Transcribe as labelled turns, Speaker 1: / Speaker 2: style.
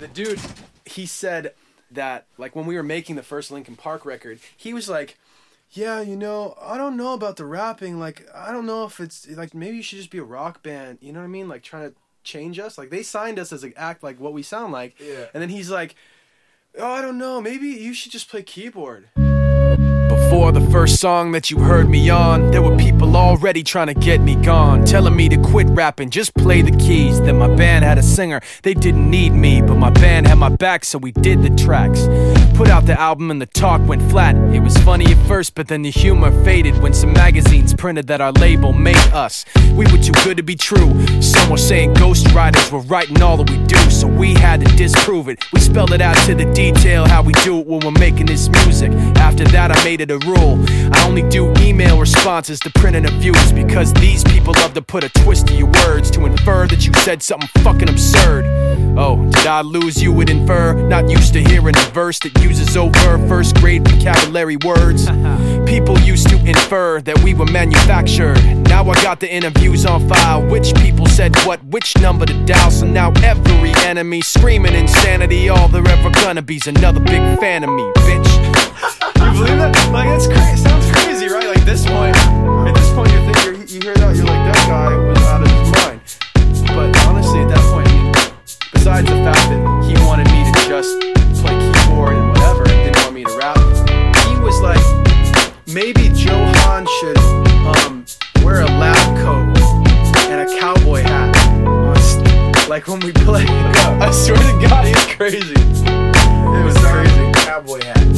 Speaker 1: the dude, he said that like when we were making the first Linkin Park record, he was like, "Yeah, you know, I don't know about the rapping. Like, I don't know if it's like maybe you should just be a rock band. You know what I mean? Like trying to change us. Like they signed us as an act like what we sound like.
Speaker 2: Yeah.
Speaker 1: And then he's like, "Oh, I don't know. Maybe you should just play keyboard."
Speaker 3: Before the first song that you heard me on, there were people already trying to get me gone, telling me to quit rapping, just play the keys. Then my band had a singer, they didn't need me, but my band had my back, so we did the tracks. Put out the album and the talk went flat. It was funny at first, but then the humor faded when some magazines printed that our label made us. We were too good to be true. Some were saying ghostwriters were writing all that we do, so we had to disprove it. We spelled it out to the detail how we do it when we're making this music. After that, I made it a rule. I only do email responses to print interviews because these people love to put a twist to your words to infer that you said something fucking absurd. Oh, did I lose you would infer? Not used to hearing a verse that uses over first grade vocabulary words. People used to infer that we were manufactured. Now I got the interviews on file. Which people said what, which number to dial. So now every enemy screaming insanity. All they're ever gonna be's another big fan of me, bitch.
Speaker 1: You believe that? Like maybe Joe Hahn should um, wear a lab coat and a cowboy hat, st- like when we play. I swear to God, he's crazy. It was crazy.
Speaker 2: Cowboy hat.